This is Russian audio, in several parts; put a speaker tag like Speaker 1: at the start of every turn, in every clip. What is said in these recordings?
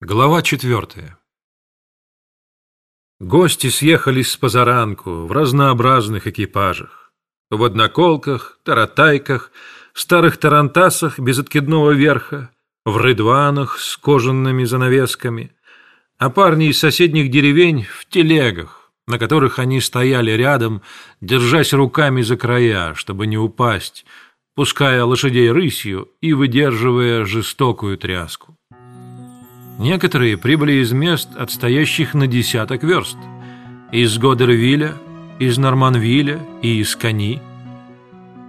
Speaker 1: Глава четвертая Гости съехались с позаранку в разнообразных экипажах. В одноколках, таратайках, старых тарантасах без откидного верха, в рыдванах с кожаными занавесками, а парни из соседних деревень в телегах, на которых они стояли рядом, держась руками за края, чтобы не упасть, пуская лошадей рысью и выдерживая жестокую тряску. Некоторые прибыли из мест, отстоящих на десяток верст. Из Годервиля, из Норманвиля и из Кани.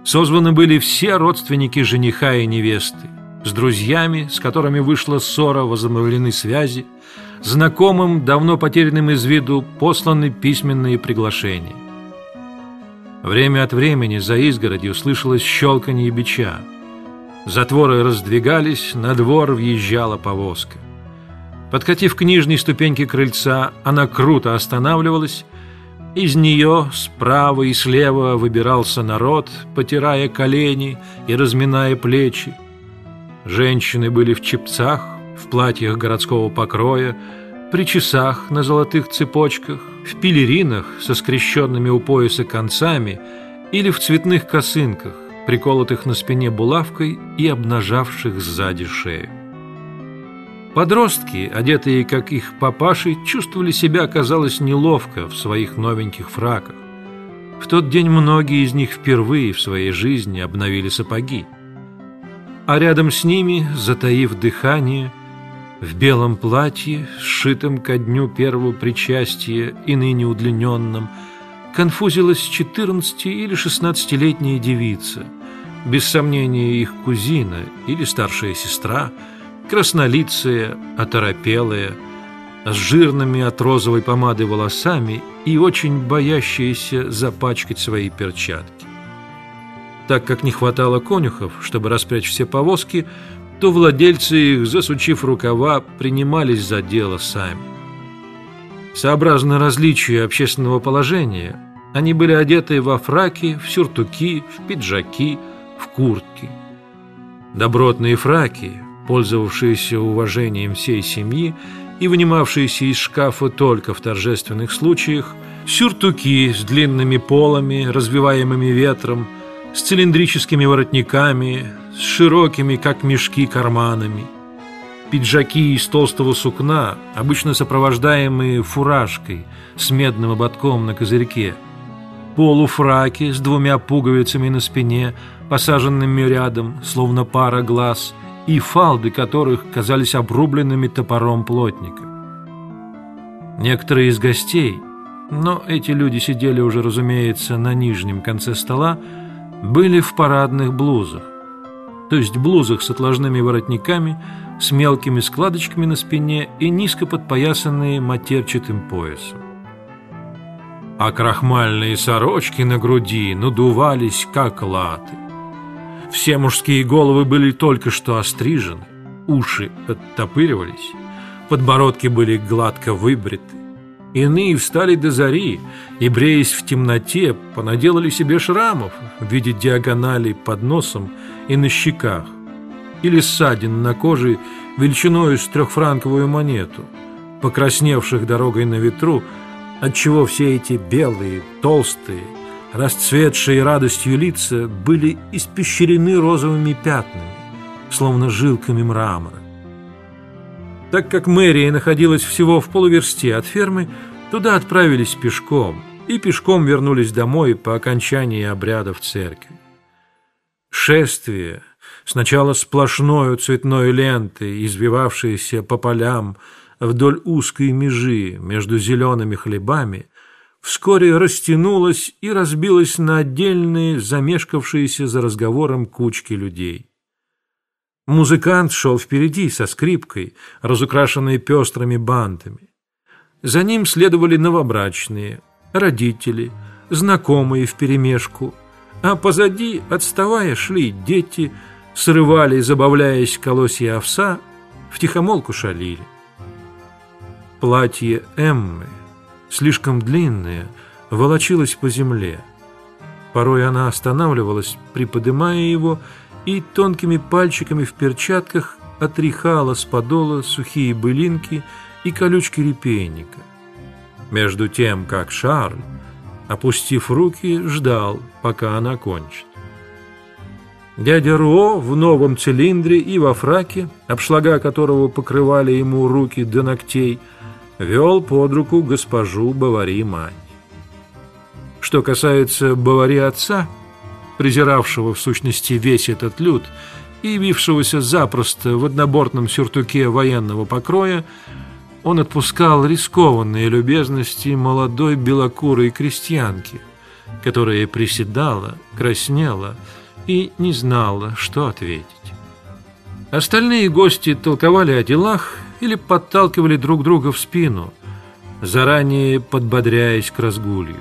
Speaker 1: Созваны были все родственники жениха и невесты. С друзьями, с которыми вышла ссора, возобновлены связи. Знакомым, давно потерянным из виду, посланы письменные приглашения. Время от времени за изгородью слышалось щелканье бича. Затворы раздвигались, на двор въезжала повозка. Подкатив к нижней ступеньке крыльца, она круто останавливалась. Из нее справа и слева выбирался народ, потирая колени и разминая плечи. Женщины были в чепцах, в платьях городского покроя, при часах на золотых цепочках, в пелеринах со скрещенными у пояса концами или в цветных косынках, приколотых на спине булавкой и обнажавших сзади шею. Подростки, одетые как их папаши, чувствовали себя, казалось, неловко в своих новеньких фраках. В тот день многие из них впервые в своей жизни обновили сапоги. А рядом с ними, затаив дыхание, в белом платье, сшитом ко дню первого причастия и ныне удлиненном, конфузилась 14 или 16-летняя девица, без сомнения их кузина или старшая сестра – краснолицая, оторопелая, с жирными от розовой помады волосами и очень боящаяся запачкать свои перчатки. Так как не хватало конюхов, чтобы распрячь все повозки, то владельцы их, засучив рукава, принимались за дело сами. Сообразно различию общественного положения, они были одеты во фраки, в сюртуки, в пиджаки, в куртки. Добротные фраки, пользовавшиеся уважением всей семьи и вынимавшиеся из шкафа только в торжественных случаях, сюртуки с длинными полами, развиваемыми ветром, с цилиндрическими воротниками, с широкими, как мешки, карманами, пиджаки из толстого сукна, обычно сопровождаемые фуражкой с медным ободком на козырьке, полуфраки с двумя пуговицами на спине, посаженными рядом, словно пара глаз – и фалды которых казались обрубленными топором плотника. Некоторые из гостей, но эти люди сидели уже, разумеется, на нижнем конце стола, были в парадных блузах, то есть блузах с отложными воротниками, с мелкими складочками на спине и низко подпоясанные матерчатым поясом. А крахмальные сорочки на груди надувались, как латы. Все мужские головы были только что острижены, уши оттопыривались, подбородки были гладко выбриты. Иные встали до зари и, бреясь в темноте, понаделали себе шрамов в виде диагоналей под носом и на щеках, или ссадин на коже величиной с трехфранковую монету, покрасневших дорогой на ветру, отчего все эти белые, толстые, расцветшие радостью лица были испещрены розовыми пятнами, словно жилками мрамора. Так как мэрия находилась всего в полуверсте от фермы, туда отправились пешком и пешком вернулись домой по окончании обряда в церкви. Шествие, сначала сплошною цветной лентой, извивавшееся по полям вдоль узкой межи между зелеными хлебами, вскоре растянулась и разбилась на отдельные, замешкавшиеся за разговором кучки людей. Музыкант шел впереди со скрипкой, разукрашенной пестрыми бантами. За ним следовали новобрачные, родители, знакомые вперемешку, а позади, отставая, шли дети, срывали, забавляясь колосья овса, втихомолку шалили. Платье Эммы — слишком длинная, волочилась по земле. Порой она останавливалась, приподнимая его, и тонкими пальчиками в перчатках отряхала с подола сухие былинки и колючки репейника. Между тем, как Шарль, опустив руки, ждал, пока она кончит. Дядя Руо в новом цилиндре и во фраке, обшлага которого покрывали ему руки до ногтей, вел под руку госпожу Бавари мать. Что касается Бавари отца, презиравшего в сущности весь этот люд и явившегося запросто в однобортном сюртуке военного покроя, он отпускал рискованные любезности молодой белокурой крестьянки, которая приседала, краснела, и не знала, что ответить. Остальные гости толковали о делах или подталкивали друг друга в спину, заранее подбодряясь к разгулью.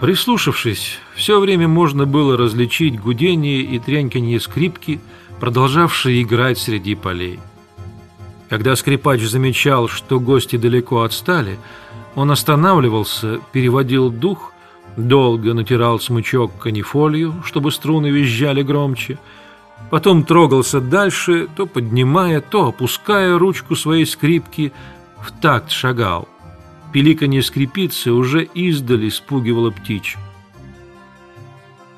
Speaker 1: Прислушавшись, все время можно было различить гудение и тряньканье скрипки, продолжавшие играть среди полей. Когда скрипач замечал, что гости далеко отстали, он останавливался, переводил дух долго натирал смычок канифолью, чтобы струны визжали громче, потом трогался дальше, то поднимая, то опуская ручку своей скрипки, в такт шагал. Пеликанье скрипицы уже издали спугивало птичь.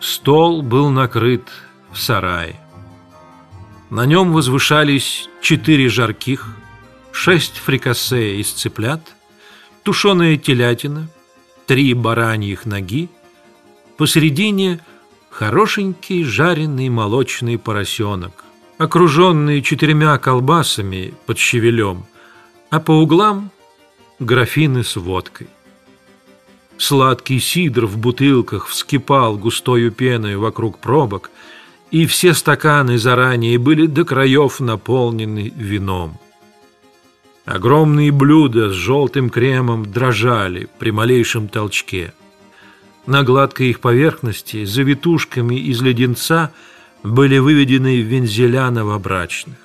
Speaker 1: Стол был накрыт в сарае. На нем возвышались четыре жарких, шесть фрикасе из цыплят, тушеная телятина, три бараньих ноги, посередине хорошенький жареный молочный поросенок, окруженный четырьмя колбасами под щавелем, а по углам графины с водкой. Сладкий сидр в бутылках вскипал густою пеной вокруг пробок, и все стаканы заранее были до краев наполнены вином. Огромные блюда с желтым кремом дрожали при малейшем толчке. На гладкой их поверхности завитушками из леденца были выведены вензеля новобрачных.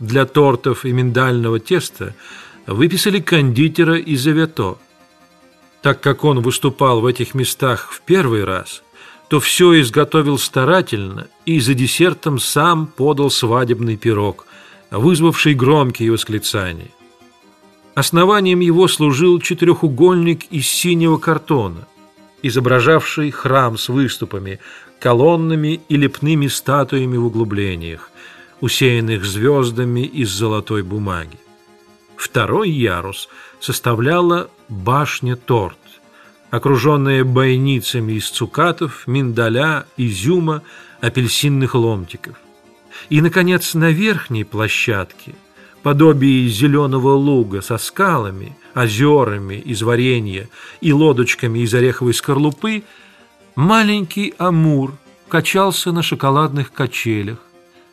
Speaker 1: Для тортов и миндального теста выписали кондитера из Авито. Так как он выступал в этих местах в первый раз, то все изготовил старательно и за десертом сам подал свадебный пирог – вызвавший громкие восклицания. Основанием его служил четырехугольник из синего картона, изображавший храм с выступами, колоннами и лепными статуями в углублениях, усеянных звездами из золотой бумаги. Второй ярус составляла башня-торт, окруженная бойницами из цукатов, миндаля, изюма, апельсинных ломтиков. И, наконец, на верхней площадке, подобие зеленого луга со скалами, озерами из варенья и лодочками из ореховой скорлупы, маленький амур качался на шоколадных качелях,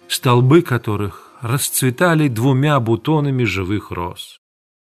Speaker 1: столбы которых расцветали двумя бутонами живых роз.